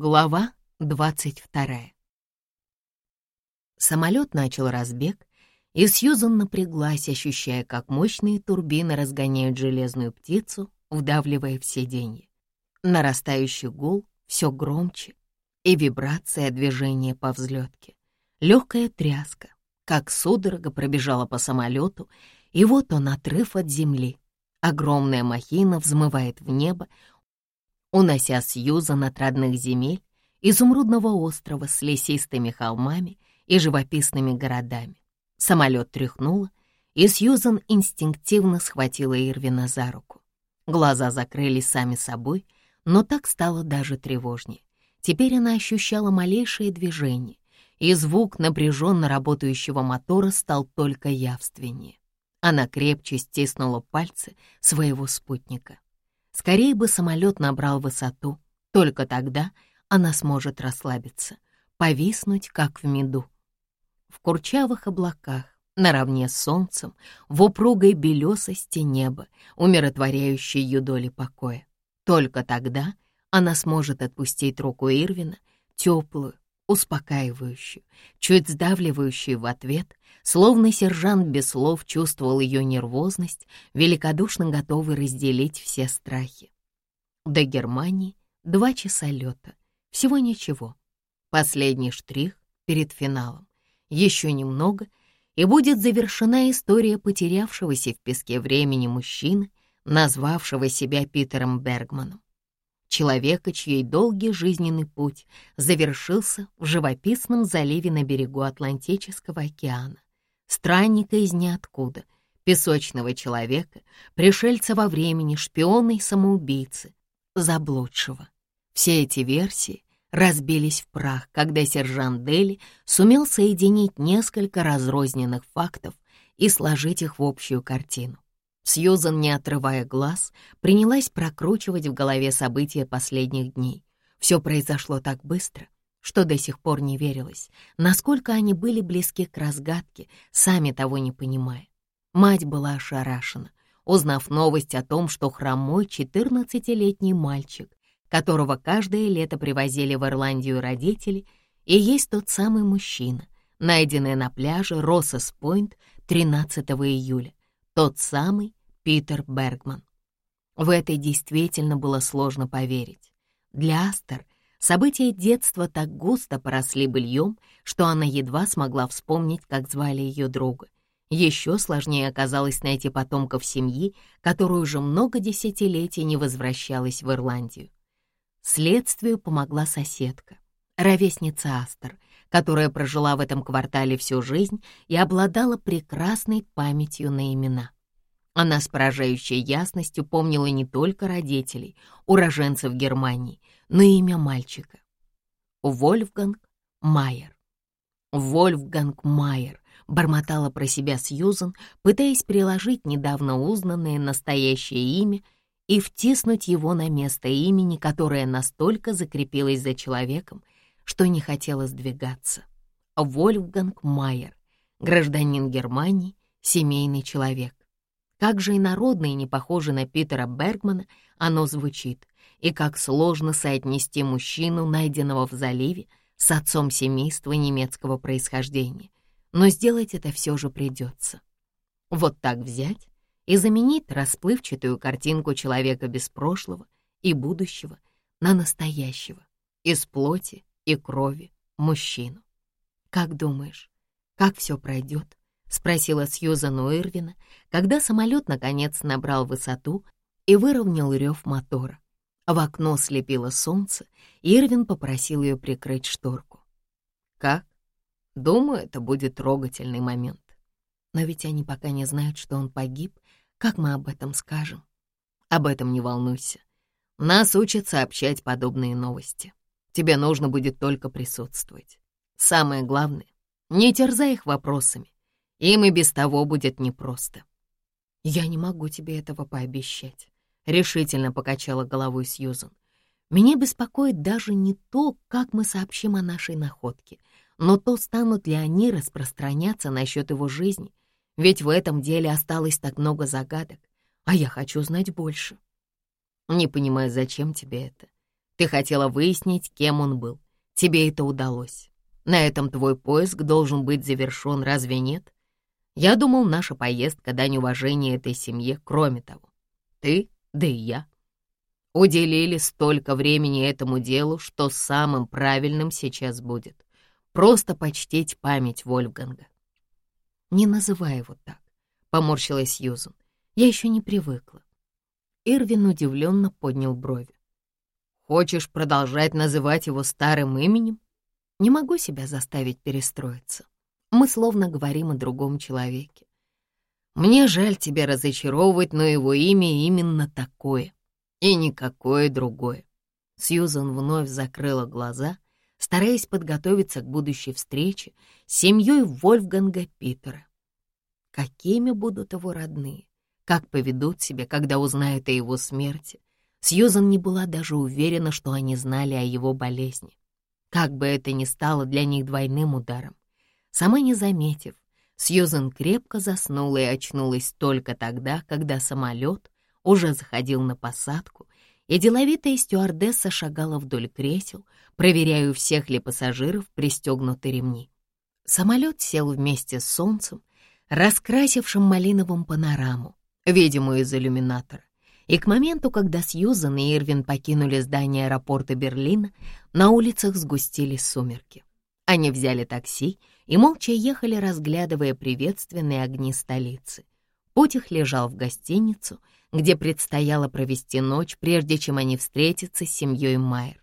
Глава 22 Самолет начал разбег, и Сьюзан напряглась, ощущая, как мощные турбины разгоняют железную птицу, вдавливая в сиденье. Нарастающий гул все громче, и вибрация движения по взлетке. Легкая тряска, как судорога пробежала по самолету, и вот он отрыв от земли. Огромная махина взмывает в небо, унося Сьюзан от родных земель, изумрудного острова с лесистыми холмами и живописными городами. Самолет тряхнуло, и Сьюзан инстинктивно схватила Ирвина за руку. Глаза закрылись сами собой, но так стало даже тревожнее. Теперь она ощущала малейшее движение, и звук напряженно работающего мотора стал только явственнее. Она крепче стиснула пальцы своего спутника. Скорее бы самолет набрал высоту, только тогда она сможет расслабиться, повиснуть, как в меду. В курчавых облаках, наравне с солнцем, в упругой белесости неба, умиротворяющей ее доли покоя. Только тогда она сможет отпустить руку Ирвина, теплую, успокаивающую, чуть сдавливающую в ответ, словно сержант без слов чувствовал ее нервозность, великодушно готовый разделить все страхи. До Германии два часа лета, всего ничего. Последний штрих перед финалом. Еще немного, и будет завершена история потерявшегося в песке времени мужчины, назвавшего себя Питером Бергманом человека, чей долгий жизненный путь завершился в живописном заливе на берегу Атлантического океана. Странника из ниоткуда, песочного человека, пришельца во времени, шпиона и самоубийцы, заблудшего. Все эти версии разбились в прах, когда сержант Дели сумел соединить несколько разрозненных фактов и сложить их в общую картину. Сьюзан, не отрывая глаз, принялась прокручивать в голове события последних дней. Все произошло так быстро, что до сих пор не верилось, насколько они были близки к разгадке, сами того не понимая. Мать была ошарашена, узнав новость о том, что хромой 14-летний мальчик, которого каждое лето привозили в Ирландию родители, и есть тот самый мужчина, найденный на пляже Россес-Пойнт 13 июля, тот самый, Питер Бергман. В это действительно было сложно поверить. Для Астер события детства так густо поросли быльем, что она едва смогла вспомнить, как звали ее друга. Еще сложнее оказалось найти потомков семьи, которая уже много десятилетий не возвращалась в Ирландию. Следствию помогла соседка, ровесница Астер, которая прожила в этом квартале всю жизнь и обладала прекрасной памятью на имена. Она с поражающей ясностью помнила не только родителей, уроженцев Германии, но и имя мальчика. Вольфганг Майер. Вольфганг Майер бормотала про себя Сьюзан, пытаясь приложить недавно узнанное настоящее имя и втиснуть его на место имени, которое настолько закрепилось за человеком, что не хотела сдвигаться. Вольфганг Майер, гражданин Германии, семейный человек. Как же и народно и не похоже на Питера Бергмана оно звучит, и как сложно соотнести мужчину, найденного в заливе, с отцом семейства немецкого происхождения. Но сделать это все же придется. Вот так взять и заменить расплывчатую картинку человека без прошлого и будущего на настоящего, из плоти и крови мужчину. Как думаешь, как все пройдет? — спросила Сьюзан у Ирвина, когда самолет наконец набрал высоту и выровнял рев мотора. В окно слепило солнце, и Ирвин попросил ее прикрыть шторку. «Как? Думаю, это будет трогательный момент. Но ведь они пока не знают, что он погиб. Как мы об этом скажем? Об этом не волнуйся. Нас учат сообщать подобные новости. Тебе нужно будет только присутствовать. Самое главное — не терзай их вопросами. Им и без того будет непросто. «Я не могу тебе этого пообещать», — решительно покачала головой Сьюзан. «Меня беспокоит даже не то, как мы сообщим о нашей находке, но то, станут ли они распространяться насчет его жизни, ведь в этом деле осталось так много загадок, а я хочу знать больше». «Не понимаю, зачем тебе это. Ты хотела выяснить, кем он был. Тебе это удалось. На этом твой поиск должен быть завершен, разве нет? Я думал, наша поездка — дань уважения этой семье, кроме того. Ты, да и я, уделили столько времени этому делу, что самым правильным сейчас будет просто почтить память Вольфганга. «Не называй его так», — поморщилась Сьюзан. «Я еще не привыкла». Ирвин удивленно поднял брови. «Хочешь продолжать называть его старым именем?» «Не могу себя заставить перестроиться. Мы словно говорим о другом человеке. Мне жаль тебя разочаровывать, но его имя именно такое, и никакое другое». Сьюзан вновь закрыла глаза, стараясь подготовиться к будущей встрече с семьей Вольфганга Питера. Какими будут его родные? Как поведут себя, когда узнают о его смерти? Сьюзан не была даже уверена, что они знали о его болезни. Как бы это ни стало для них двойным ударом. Сама не заметив, Сьюзан крепко заснула и очнулась только тогда, когда самолет уже заходил на посадку, и деловитая стюардесса шагала вдоль кресел, проверяя, у всех ли пассажиров пристегнуты ремни. Самолет сел вместе с солнцем, раскрасившим малиновым панораму, видимую из иллюминатора. И к моменту, когда Сьюзан и Ирвин покинули здание аэропорта Берлина, на улицах сгустились сумерки. Они взяли такси и молча ехали, разглядывая приветственные огни столицы. Путь их лежал в гостиницу, где предстояло провести ночь, прежде чем они встретятся с семьей Майер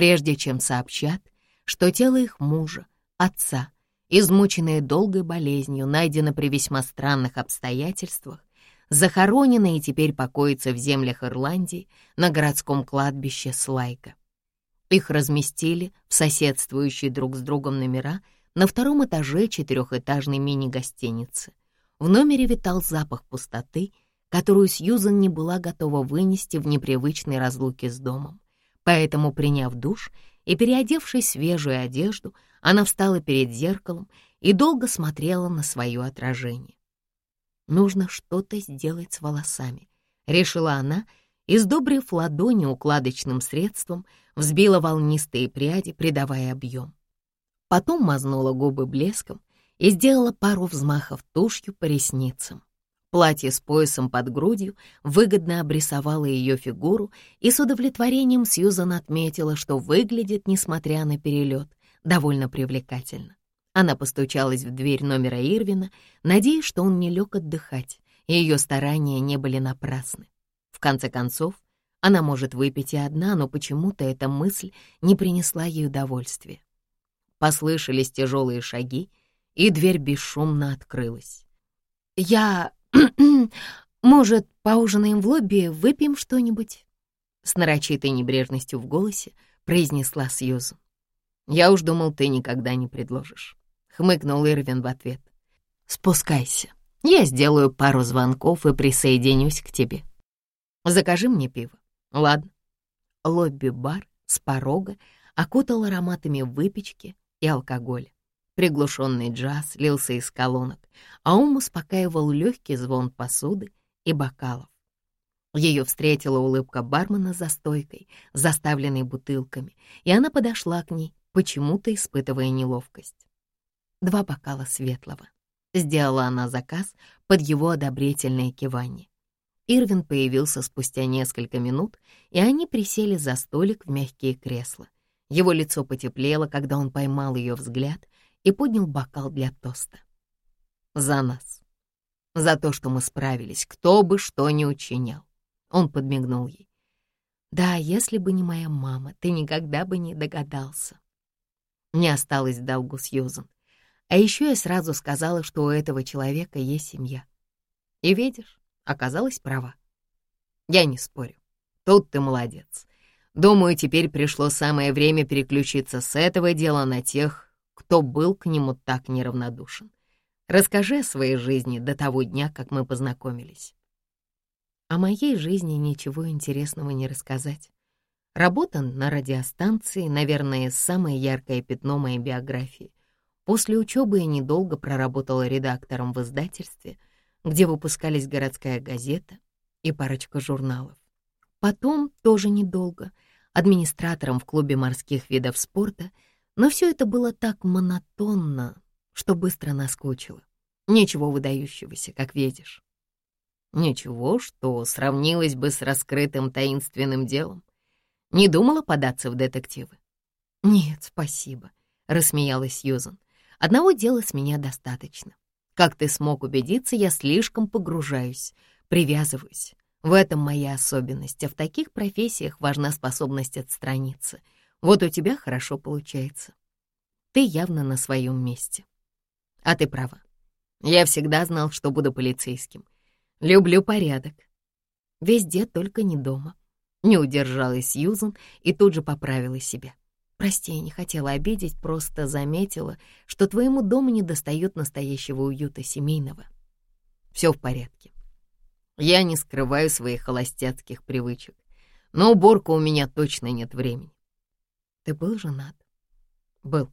прежде чем сообщат, что тело их мужа, отца, измученное долгой болезнью, найдено при весьма странных обстоятельствах, захоронено и теперь покоится в землях Ирландии на городском кладбище Слайка. Их разместили в соседствующие друг с другом номера на втором этаже четырехэтажной мини-гостиницы. В номере витал запах пустоты, которую Сьюзан не была готова вынести в непривычной разлуке с домом. Поэтому, приняв душ и переодевшись в свежую одежду, она встала перед зеркалом и долго смотрела на свое отражение. «Нужно что-то сделать с волосами», — решила она, и, сдобрив ладони укладочным средством, взбила волнистые пряди, придавая объем. Потом мазнула губы блеском и сделала пару взмахов тушью по ресницам. Платье с поясом под грудью выгодно обрисовало ее фигуру, и с удовлетворением Сьюзан отметила, что выглядит, несмотря на перелет, довольно привлекательно. Она постучалась в дверь номера Ирвина, надеясь, что он не лег отдыхать, и ее старания не были напрасны. В конце концов, она может выпить и одна, но почему-то эта мысль не принесла ей удовольствия. Послышались тяжелые шаги, и дверь бесшумно открылась. «Я «Может, поужинаем в лобби, выпьем что-нибудь?» С нарочитой небрежностью в голосе произнесла Сьюзу. «Я уж думал, ты никогда не предложишь», — хмыкнул Ирвин в ответ. «Спускайся. Я сделаю пару звонков и присоединюсь к тебе. Закажи мне пиво. Ладно». Лобби-бар с порога окутал ароматами выпечки и алкоголя. Приглушенный джаз лился из колонок, а ум успокаивал легкий звон посуды и бокалов. Ее встретила улыбка бармена за стойкой, заставленной бутылками, и она подошла к ней, почему-то испытывая неловкость. Два бокала светлого. Сделала она заказ под его одобрительное кивание. Ирвин появился спустя несколько минут, и они присели за столик в мягкие кресла. Его лицо потеплело, когда он поймал ее взгляд и поднял бокал для тоста. «За нас. За то, что мы справились, кто бы что ни учинял». Он подмигнул ей. «Да, если бы не моя мама, ты никогда бы не догадался». Не осталось в долгу Сьюзан. А еще я сразу сказала, что у этого человека есть семья. И видишь, оказалась права. Я не спорю. Тут ты молодец. Думаю, теперь пришло самое время переключиться с этого дела на тех, кто был к нему так неравнодушен. Расскажи о своей жизни до того дня, как мы познакомились. О моей жизни ничего интересного не рассказать. Работа на радиостанции, наверное, самое яркое пятно моей биографии. После учебы я недолго проработала редактором в издательстве, где выпускались городская газета и парочка журналов. Потом, тоже недолго, администратором в клубе морских видов спорта, но все это было так монотонно, что быстро наскучило. Ничего выдающегося, как видишь. Ничего, что сравнилось бы с раскрытым таинственным делом. Не думала податься в детективы? Нет, спасибо, рассмеялась Сьюзан. Одного дела с меня достаточно. Как ты смог убедиться, я слишком погружаюсь, привязываюсь. В этом моя особенность, а в таких профессиях важна способность отстраниться. Вот у тебя хорошо получается. Ты явно на своем месте. А ты права. Я всегда знал, что буду полицейским. Люблю порядок. Везде, только не дома. Не удержалась Юзан и тут же поправила себя. Прости, я не хотела обидеть, просто заметила, что твоему дому не достает настоящего уюта семейного. Все в порядке. Я не скрываю своих холостяцких привычек. Но уборка у меня точно нет времени. Ты был женат? Был.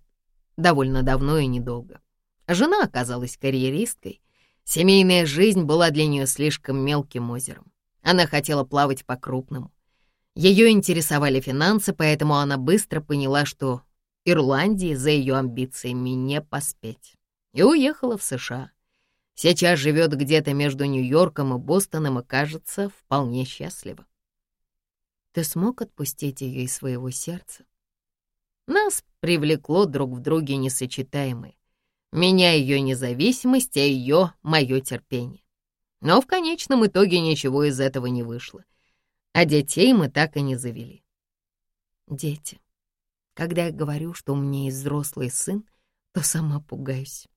Довольно давно и недолго. Жена оказалась карьеристкой. Семейная жизнь была для нее слишком мелким озером. Она хотела плавать по-крупному. Ее интересовали финансы, поэтому она быстро поняла, что Ирландии за ее амбициями не поспеть. И уехала в США. Сейчас живет где-то между Нью-Йорком и Бостоном и, кажется, вполне счастлива. Ты смог отпустить ее из своего сердца? Нас привлекло друг в друге несочетаемое. Меня ее независимость, а ее — мое терпение. Но в конечном итоге ничего из этого не вышло а детей мы так и не завели. Дети. Когда я говорю, что у меня есть взрослый сын, то сама пугаюсь.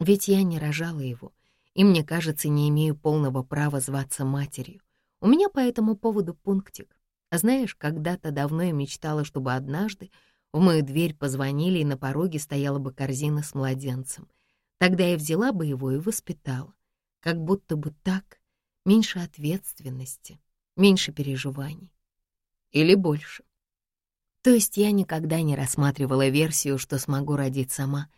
Ведь я не рожала его, и, мне кажется, не имею полного права зваться матерью. У меня по этому поводу пунктик. А знаешь, когда-то давно я мечтала, чтобы однажды в мою дверь позвонили, и на пороге стояла бы корзина с младенцем. Тогда я взяла бы его и воспитала. Как будто бы так меньше ответственности, меньше переживаний. Или больше. То есть я никогда не рассматривала версию, что смогу родить сама.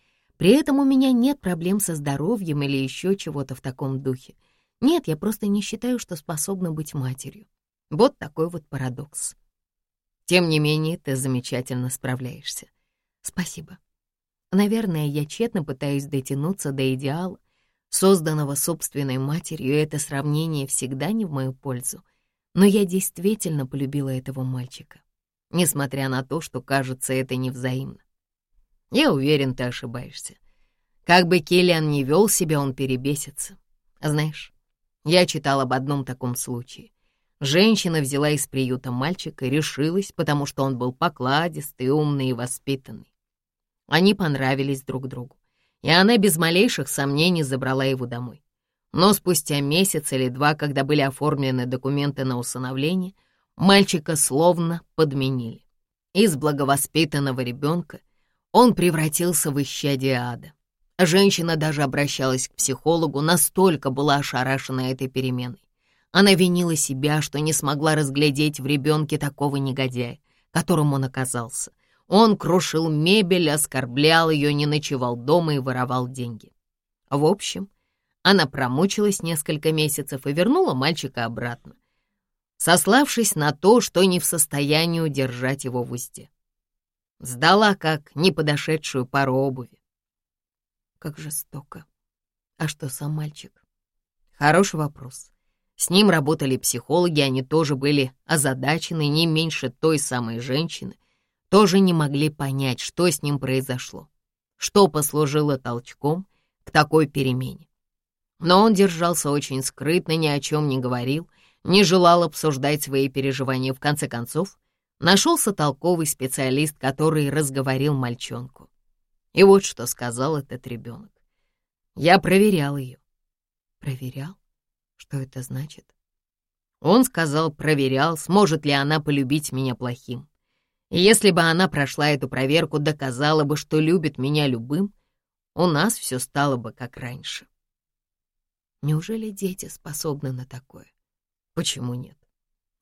При этом у меня нет проблем со здоровьем или еще чего-то в таком духе. Нет, я просто не считаю, что способна быть матерью. Вот такой вот парадокс. Тем не менее, ты замечательно справляешься. Спасибо. Наверное, я тщетно пытаюсь дотянуться до идеала, созданного собственной матерью, и это сравнение всегда не в мою пользу. Но я действительно полюбила этого мальчика, несмотря на то, что, кажется, это невзаимно. Я уверен, ты ошибаешься. Как бы Келлиан не вел себя, он перебесится. Знаешь, я читал об одном таком случае. Женщина взяла из приюта мальчика и решилась, потому что он был покладистый, умный и воспитанный. Они понравились друг другу, и она без малейших сомнений забрала его домой. Но спустя месяц или два, когда были оформлены документы на усыновление, мальчика словно подменили. Из благовоспитанного ребенка он превратился в исчадие ада. Женщина даже обращалась к психологу, настолько была ошарашена этой переменой. Она винила себя, что не смогла разглядеть в ребенке такого негодяя, которым он оказался. Он крушил мебель, оскорблял ее, не ночевал дома и воровал деньги. В общем, она промучилась несколько месяцев и вернула мальчика обратно, сославшись на то, что не в состоянии удержать его в узде. Сдала как неподошедшую пару обуви. Как жестоко. А что сам мальчик? Хороший вопрос. С ним работали психологи, они тоже были озадачены не меньше той самой женщины, тоже не могли понять, что с ним произошло, что послужило толчком к такой перемене. Но он держался очень скрытно, ни о чем не говорил, не желал обсуждать свои переживания. В конце концов, нашелся толковый специалист, который разговорил мальчонку. И вот что сказал этот ребенок. Я проверял ее. Проверял? Что это значит? Он сказал, проверял, сможет ли она полюбить меня плохим. И если бы она прошла эту проверку, доказала бы, что любит меня любым, у нас все стало бы как раньше. Неужели дети способны на такое? Почему нет?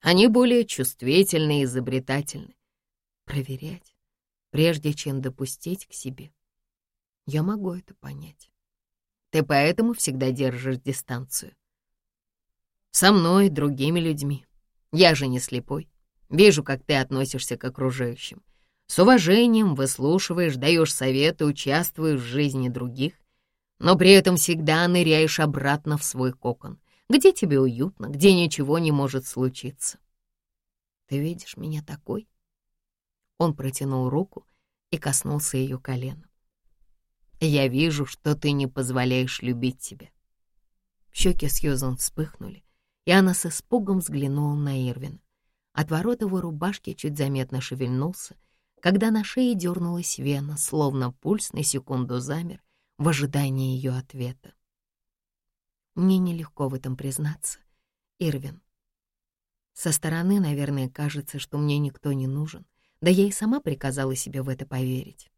Они более чувствительны и изобретательны. Проверять, прежде чем допустить к себе. Я могу это понять. Ты поэтому всегда держишь дистанцию. Со мной, другими людьми. Я же не слепой. Вижу, как ты относишься к окружающим. С уважением выслушиваешь, даешь советы, участвуешь в жизни других, но при этом всегда ныряешь обратно в свой кокон, где тебе уютно, где ничего не может случиться. Ты видишь меня такой? Он протянул руку и коснулся ее колена. Я вижу, что ты не позволяешь любить тебя. Щеки Сьюзан вспыхнули, и она с испугом взглянула на Ирвина. Отворот его рубашки чуть заметно шевельнулся, когда на шее дернулась вена, словно пульс на секунду замер в ожидании ее ответа. Мне нелегко в этом признаться, Ирвин. Со стороны, наверное, кажется, что мне никто не нужен, да я и сама приказала себе в это поверить.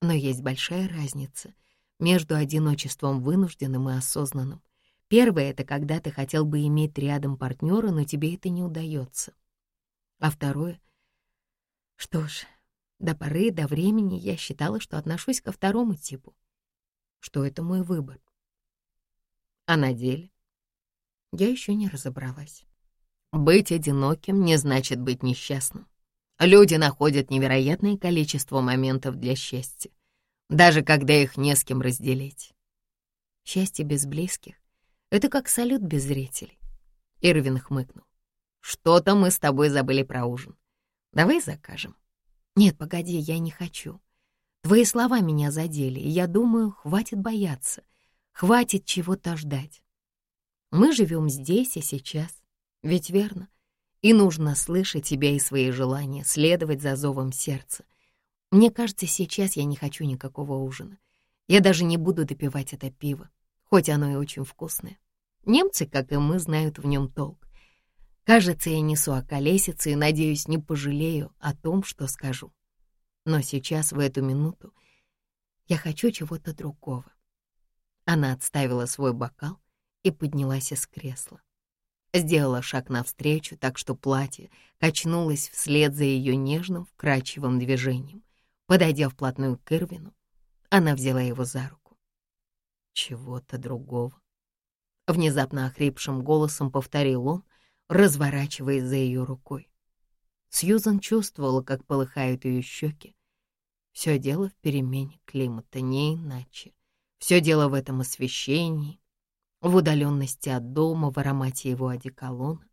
Но есть большая разница между одиночеством вынужденным и осознанным. Первое — это когда ты хотел бы иметь рядом партнера, но тебе это не удается. А второе — что ж, до поры до времени я считала, что отношусь ко второму типу, что это мой выбор. А на деле я еще не разобралась. Быть одиноким не значит быть несчастным. Люди находят невероятное количество моментов для счастья, даже когда их не с кем разделить. Счастье без близких — это как салют без зрителей. Ирвин хмыкнул. Что-то мы с тобой забыли про ужин. Давай закажем. Нет, погоди, я не хочу. Твои слова меня задели, и я думаю, хватит бояться, хватит чего-то ждать. Мы живем здесь и сейчас, ведь верно? И нужно слышать тебя и свои желания, следовать за зовом сердца. Мне кажется, сейчас я не хочу никакого ужина. Я даже не буду допивать это пиво, хоть оно и очень вкусное. Немцы, как и мы, знают в нем толк. Кажется, я несу околесицы и, надеюсь, не пожалею о том, что скажу. Но сейчас, в эту минуту, я хочу чего-то другого. Она отставила свой бокал и поднялась из кресла. Сделала шаг навстречу, так что платье качнулось вслед за ее нежным, вкрадчивым движением. Подойдя вплотную к Ирвину, она взяла его за руку. «Чего-то другого», — внезапно охрипшим голосом повторил он, разворачиваясь за ее рукой. Сьюзан чувствовала, как полыхают ее щеки. Все дело в перемене климата, не иначе. Все дело в этом освещении, в удаленности от дома, в аромате его одеколона,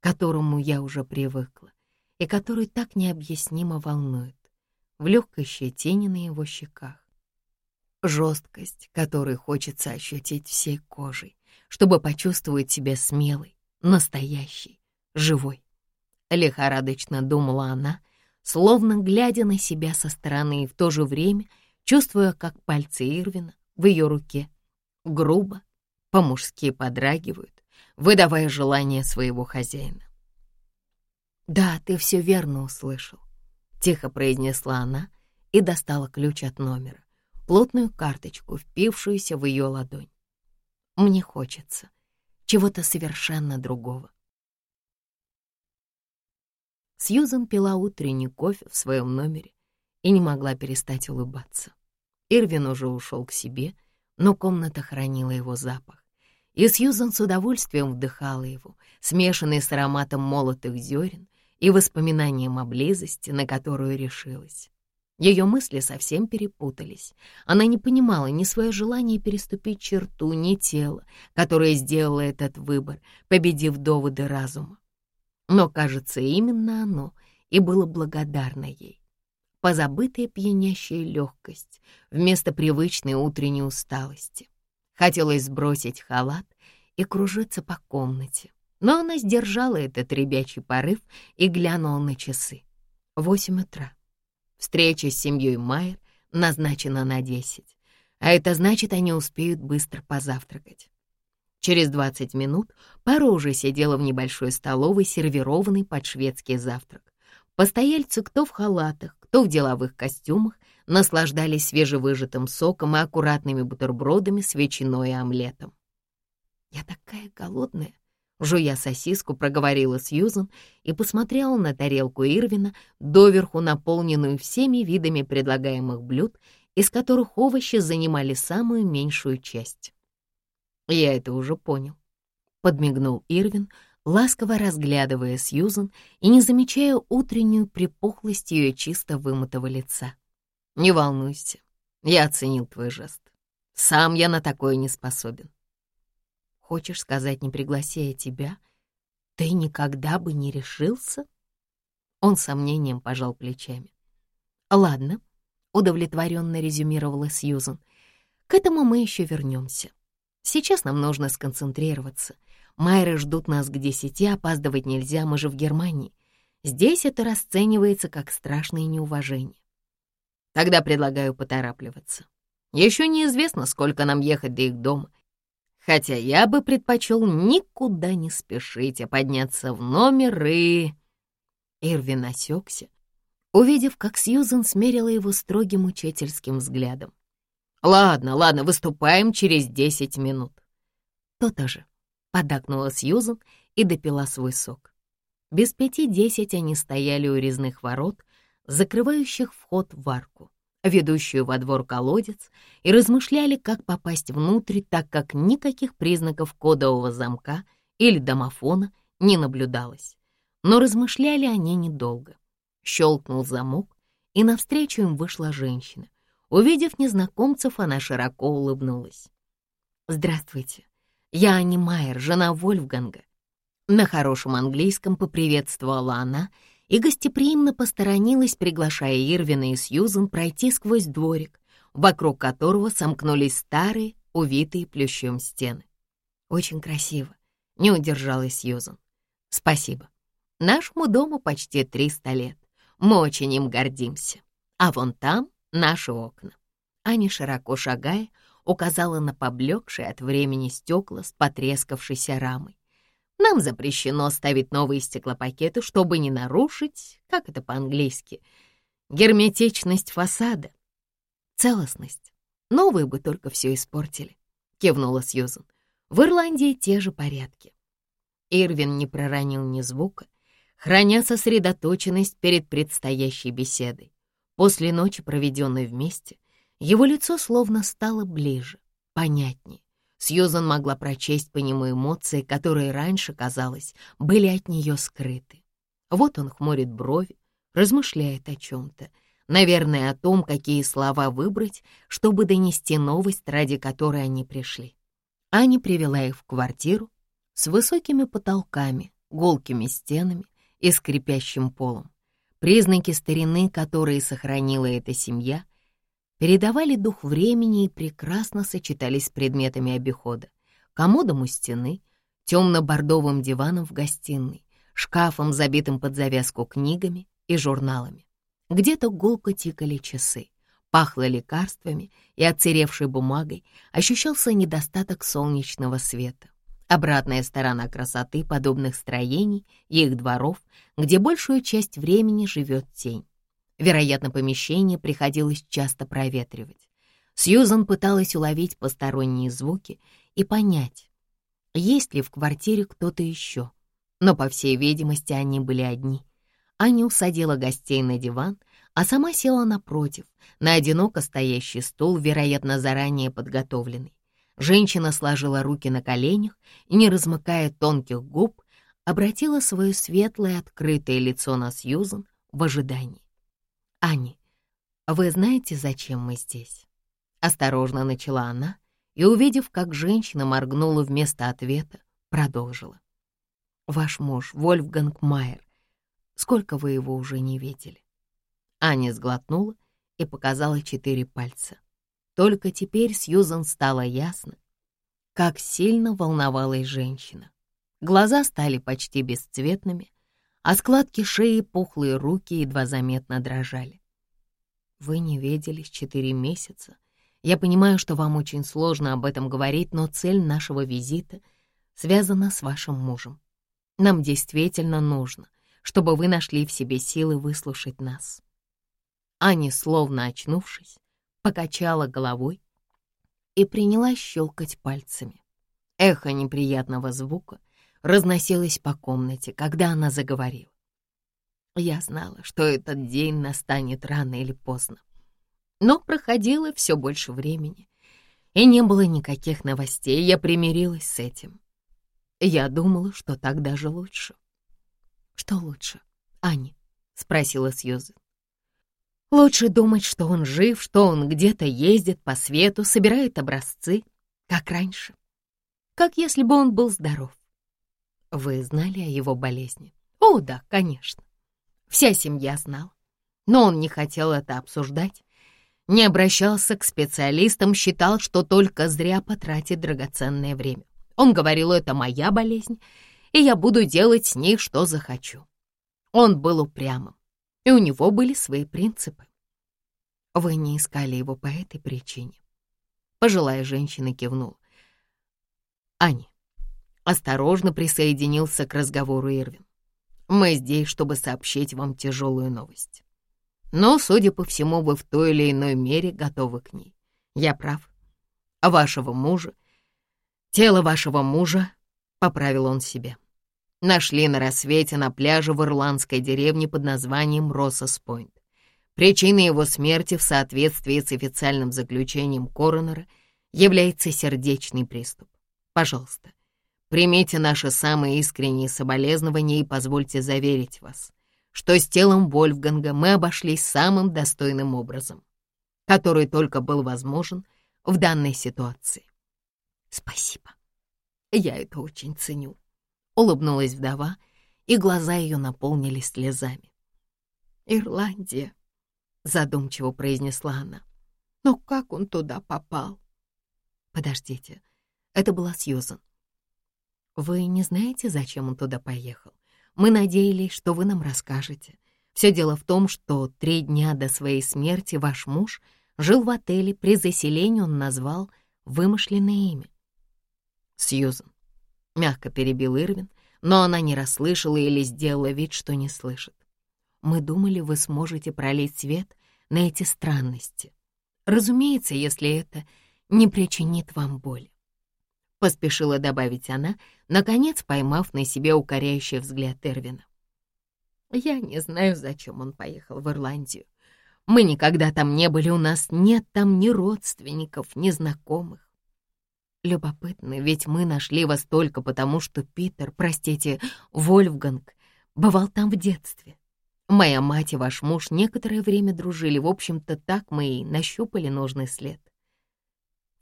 к которому я уже привыкла и который так необъяснимо волнует, в легкой щетине на его щеках. Жесткость, которой хочется ощутить всей кожей, чтобы почувствовать себя смелой, настоящей, живой. Лихорадочно думала она, словно глядя на себя со стороны и в то же время чувствуя, как пальцы Ирвина в ее руке грубо по-мужски подрагивают, выдавая желание своего хозяина. «Да, ты все верно услышал», — тихо произнесла она и достала ключ от номера, плотную карточку, впившуюся в ее ладонь. «Мне хочется чего-то совершенно другого». Сьюзан пила утренний кофе в своем номере и не могла перестать улыбаться. Ирвин уже ушел к себе, но комната хранила его запах и Сьюзан с удовольствием вдыхала его, смешанный с ароматом молотых зерен и воспоминанием о близости, на которую решилась. Ее мысли совсем перепутались. Она не понимала ни свое желание переступить черту, ни тело, которое сделало этот выбор, победив доводы разума. Но, кажется, именно оно и было благодарно ей. Позабытая пьянящая легкость вместо привычной утренней усталости. Хотелось сбросить халат и кружиться по комнате, но она сдержала этот ребячий порыв и глянула на часы. Восемь утра. Встреча с семьей Майер назначена на десять, а это значит, они успеют быстро позавтракать. Через двадцать минут пара уже сидела в небольшой столовой, сервированной под шведский завтрак. Постояльцы кто в халатах, кто в деловых костюмах, наслаждались свежевыжатым соком и аккуратными бутербродами с ветчиной и омлетом. «Я такая голодная!» — жуя сосиску, проговорила Сьюзан и посмотрела на тарелку Ирвина, доверху наполненную всеми видами предлагаемых блюд, из которых овощи занимали самую меньшую часть. «Я это уже понял», — подмигнул Ирвин, ласково разглядывая Сьюзан и не замечая утреннюю припухлость ее чисто вымытого лица. «Не волнуйся, я оценил твой жест. Сам я на такое не способен». «Хочешь сказать, не пригласия тебя, ты никогда бы не решился?» Он сомнением пожал плечами. «Ладно», — удовлетворенно резюмировала Сьюзан, — «к этому мы еще вернемся. Сейчас нам нужно сконцентрироваться. Майры ждут нас к десяти, опаздывать нельзя, мы же в Германии. Здесь это расценивается как страшное неуважение. Тогда предлагаю поторапливаться. Еще неизвестно, сколько нам ехать до их дома. Хотя я бы предпочел никуда не спешить, а подняться в номер и... Ирвин осекся, увидев, как Сьюзен смерила его строгим учительским взглядом. «Ладно, ладно, выступаем через десять минут». «То-то же», — подакнула Сьюзан и допила свой сок. Без пяти десять они стояли у резных ворот, закрывающих вход в арку, ведущую во двор колодец, и размышляли, как попасть внутрь, так как никаких признаков кодового замка или домофона не наблюдалось. Но размышляли они недолго. Щелкнул замок, и навстречу им вышла женщина. Увидев незнакомцев, она широко улыбнулась. «Здравствуйте, я Ани Майер, жена Вольфганга». На хорошем английском поприветствовала она и гостеприимно посторонилась, приглашая Ирвина и Сьюзен пройти сквозь дворик, вокруг которого сомкнулись старые, увитые плющом стены. «Очень красиво», — не удержалась Сьюзен. «Спасибо. Нашему дому почти триста лет. Мы очень им гордимся. А вон там наши окна. Аня, широко шагая, указала на поблекшие от времени стекла с потрескавшейся рамой. Нам запрещено ставить новые стеклопакеты, чтобы не нарушить, как это по-английски, герметичность фасада. Целостность. Новые бы только все испортили, кивнула Сьюзан. В Ирландии те же порядки. Ирвин не проронил ни звука, храня сосредоточенность перед предстоящей беседой. После ночи, проведенной вместе, его лицо словно стало ближе, понятнее. Сьюзан могла прочесть по нему эмоции, которые раньше, казалось, были от нее скрыты. Вот он хмурит брови, размышляет о чем-то, наверное, о том, какие слова выбрать, чтобы донести новость, ради которой они пришли. Аня привела их в квартиру с высокими потолками, голкими стенами и скрипящим полом. Признаки старины, которые сохранила эта семья, передавали дух времени и прекрасно сочетались с предметами обихода. Комодом у стены, темно-бордовым диваном в гостиной, шкафом, забитым под завязку книгами и журналами. Где-то гулко тикали часы, пахло лекарствами и отсыревшей бумагой, ощущался недостаток солнечного света. Обратная сторона красоты подобных строений и их дворов, где большую часть времени живет тень. Вероятно, помещение приходилось часто проветривать. Сьюзан пыталась уловить посторонние звуки и понять, есть ли в квартире кто-то еще. Но, по всей видимости, они были одни. Аня усадила гостей на диван, а сама села напротив, на одиноко стоящий стул, вероятно, заранее подготовленный. Женщина сложила руки на коленях и, не размыкая тонких губ, обратила свое светлое открытое лицо на Сьюзан в ожидании. «Ани, вы знаете, зачем мы здесь?» Осторожно начала она и, увидев, как женщина моргнула вместо ответа, продолжила. «Ваш муж, Вольфганг Майер, сколько вы его уже не видели?» Аня сглотнула и показала четыре пальца. Только теперь Сьюзан стало ясно, как сильно волновалась женщина. Глаза стали почти бесцветными, а складки шеи, пухлые руки едва заметно дрожали. «Вы не виделись четыре месяца. Я понимаю, что вам очень сложно об этом говорить, но цель нашего визита связана с вашим мужем. Нам действительно нужно, чтобы вы нашли в себе силы выслушать нас». Аня, словно очнувшись, покачала головой и принялась щелкать пальцами. Эхо неприятного звука разносилось по комнате, когда она заговорила. Я знала, что этот день настанет рано или поздно. Но проходило все больше времени, и не было никаких новостей, я примирилась с этим. Я думала, что так даже лучше. Что лучше, Аня? Спросила Сьюзен. Лучше думать, что он жив, что он где-то ездит по свету, собирает образцы, как раньше. Как если бы он был здоров. Вы знали о его болезни? О, да, конечно. Вся семья знала. Но он не хотел это обсуждать, не обращался к специалистам, считал, что только зря потратит драгоценное время. Он говорил, это моя болезнь, и я буду делать с ней, что захочу. Он был упрямым, и у него были свои принципы. Вы не искали его по этой причине. Пожилая женщина кивнула. Аня, осторожно присоединился к разговору Ирвин. Мы здесь, чтобы сообщить вам тяжелую новость. Но, судя по всему, вы в той или иной мере готовы к ней. Я прав. А вашего мужа, тело вашего мужа, поправил он себе, нашли на рассвете на пляже в ирландской деревне под названием Россос-Пойнт. Причиной его смерти в соответствии с официальным заключением коронера является сердечный приступ. Пожалуйста, примите наши самые искренние соболезнования и позвольте заверить вас, что с телом Вольфганга мы обошлись самым достойным образом, который только был возможен в данной ситуации. Спасибо. Я это очень ценю. Улыбнулась вдова, и глаза ее наполнились слезами. «Ирландия», — задумчиво произнесла она. «Но как он туда попал?» «Подождите, это была Сьюзан. Вы не знаете, зачем он туда поехал? Мы надеялись, что вы нам расскажете. Все дело в том, что три дня до своей смерти ваш муж жил в отеле, при заселении он назвал вымышленное имя. Сьюзен. Мягко перебил Ирвин, но она не расслышала или сделала вид, что не слышит. Мы думали, вы сможете пролить свет на эти странности. Разумеется, если это не причинит вам боли. — поспешила добавить она, наконец поймав на себе укоряющий взгляд Эрвина. «Я не знаю, зачем он поехал в Ирландию. Мы никогда там не были, у нас нет там ни родственников, ни знакомых. Любопытно, ведь мы нашли вас только потому, что Питер, простите, Вольфганг, бывал там в детстве. Моя мать и ваш муж некоторое время дружили, в общем-то, так мы и нащупали нужный след.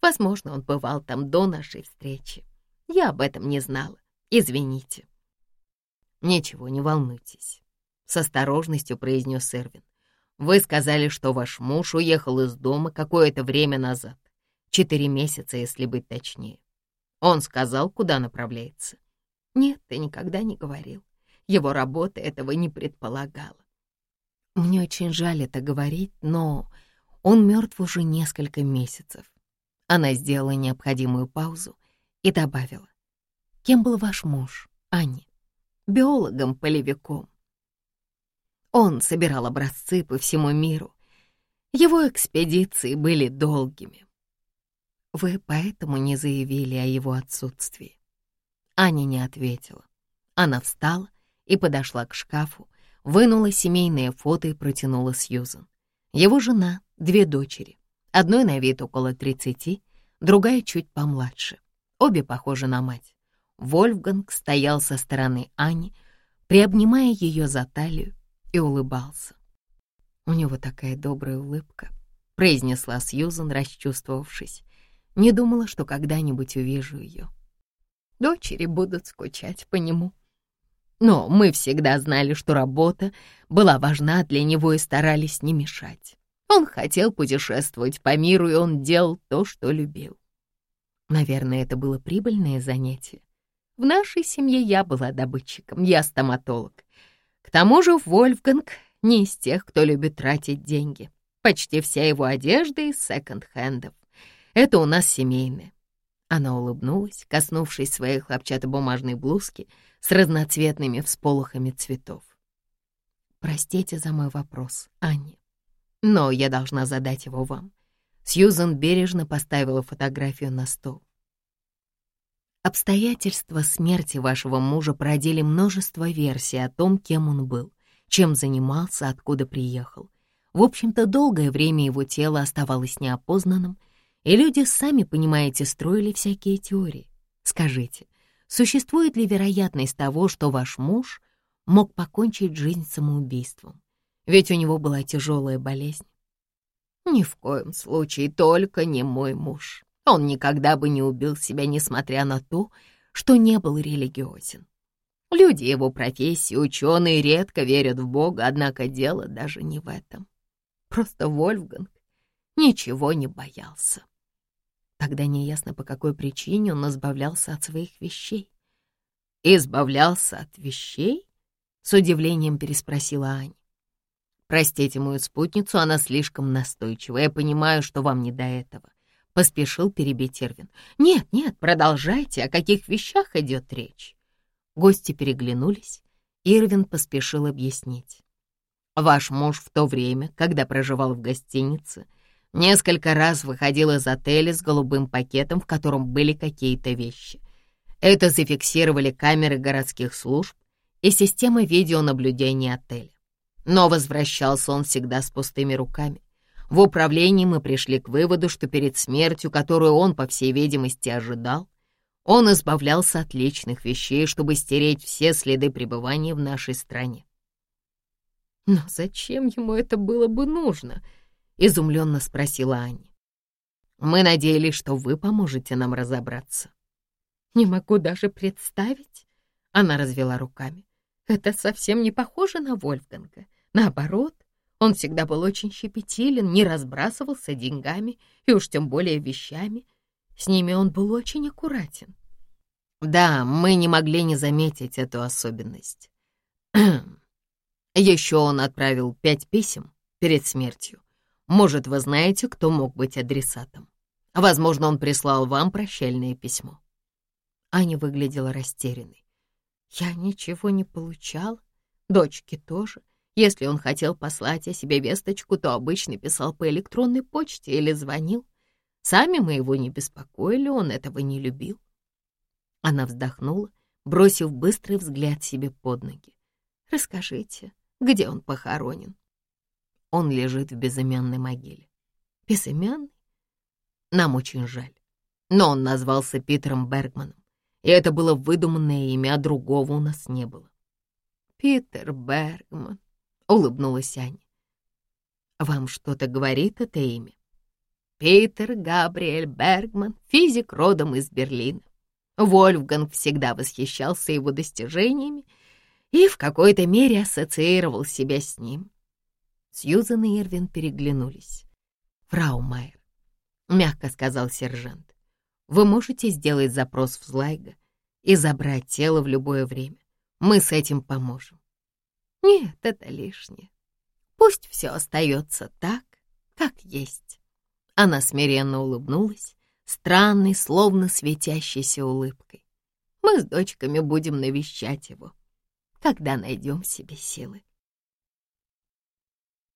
Возможно, он бывал там до нашей встречи. Я об этом не знала. Извините. Ничего, не волнуйтесь. С осторожностью произнес Эрвин. Вы сказали, что ваш муж уехал из дома какое-то время назад. Четыре месяца, если быть точнее. Он сказал, куда направляется. Нет, ты никогда не говорил. Его работа этого не предполагала. Мне очень жаль это говорить, но он мертв уже несколько месяцев. Она сделала необходимую паузу и добавила. «Кем был ваш муж, Анни?» «Биологом-полевиком. Он собирал образцы по всему миру. Его экспедиции были долгими. Вы поэтому не заявили о его отсутствии?» Аня не ответила. Она встала и подошла к шкафу, вынула семейное фото и протянула Сьюзан. Его жена, две дочери. Одной на вид около тридцати, другая чуть помладше. Обе похожи на мать. Вольфганг стоял со стороны Ани, приобнимая ее за талию, и улыбался. «У него такая добрая улыбка», — произнесла Сьюзан, расчувствовавшись. «Не думала, что когда-нибудь увижу ее. Дочери будут скучать по нему». Но мы всегда знали, что работа была важна для него и старались не мешать. Он хотел путешествовать по миру, и он делал то, что любил. Наверное, это было прибыльное занятие. В нашей семье я была добытчиком, я стоматолог. К тому же Вольфганг не из тех, кто любит тратить деньги. Почти вся его одежда из секонд-хендов. Это у нас семейное. Она улыбнулась, коснувшись своей хлопчатобумажной блузки с разноцветными всполохами цветов. «Простите за мой вопрос, Аня но я должна задать его вам. Сьюзан бережно поставила фотографию на стол. Обстоятельства смерти вашего мужа породили множество версий о том, кем он был, чем занимался, откуда приехал. В общем-то, долгое время его тело оставалось неопознанным, и люди, сами понимаете, строили всякие теории. Скажите, существует ли вероятность того, что ваш муж мог покончить жизнь самоубийством? Ведь у него была тяжелая болезнь. Ни в коем случае, только не мой муж. Он никогда бы не убил себя, несмотря на то, что не был религиозен. Люди его профессии, ученые, редко верят в Бога, однако дело даже не в этом. Просто Вольфганг ничего не боялся. Тогда неясно, по какой причине он избавлялся от своих вещей. «Избавлялся от вещей?» — с удивлением переспросила Аня. «Простите мою спутницу, она слишком настойчива. Я понимаю, что вам не до этого». Поспешил перебить Ирвин. «Нет, нет, продолжайте. О каких вещах идет речь?» Гости переглянулись. Ирвин поспешил объяснить. «Ваш муж в то время, когда проживал в гостинице, несколько раз выходил из отеля с голубым пакетом, в котором были какие-то вещи. Это зафиксировали камеры городских служб и система видеонаблюдения отеля. Но возвращался он всегда с пустыми руками. В управлении мы пришли к выводу, что перед смертью, которую он, по всей видимости, ожидал, он избавлялся от личных вещей, чтобы стереть все следы пребывания в нашей стране. «Но зачем ему это было бы нужно?» — изумленно спросила Аня. «Мы надеялись, что вы поможете нам разобраться». «Не могу даже представить», — она развела руками. «Это совсем не похоже на Вольфганга. Наоборот, он всегда был очень щепетилен, не разбрасывался деньгами и уж тем более вещами. С ними он был очень аккуратен. Да, мы не могли не заметить эту особенность. Еще он отправил пять писем перед смертью. Может, вы знаете, кто мог быть адресатом? Возможно, он прислал вам прощальное письмо. Аня выглядела растерянной. Я ничего не получал, дочки тоже. Если он хотел послать о себе весточку, то обычно писал по электронной почте или звонил. Сами мы его не беспокоили, он этого не любил. Она вздохнула, бросив быстрый взгляд себе под ноги. «Расскажите, где он похоронен?» Он лежит в безымянной могиле. «Безымянный? Нам очень жаль. Но он назвался Питером Бергманом, и это было выдуманное имя, другого у нас не было. Питер Бергман. — улыбнулась Аня. «Вам что-то говорит это имя?» «Питер Габриэль Бергман, физик родом из Берлина. Вольфганг всегда восхищался его достижениями и в какой-то мере ассоциировал себя с ним». Сьюзан и Ирвин переглянулись. «Фрау Майер», — мягко сказал сержант, — «вы можете сделать запрос в Злайга и забрать тело в любое время. Мы с этим поможем. Нет, это лишнее. Пусть все остается так, как есть. Она смиренно улыбнулась, странной, словно светящейся улыбкой. Мы с дочками будем навещать его, когда найдем себе силы.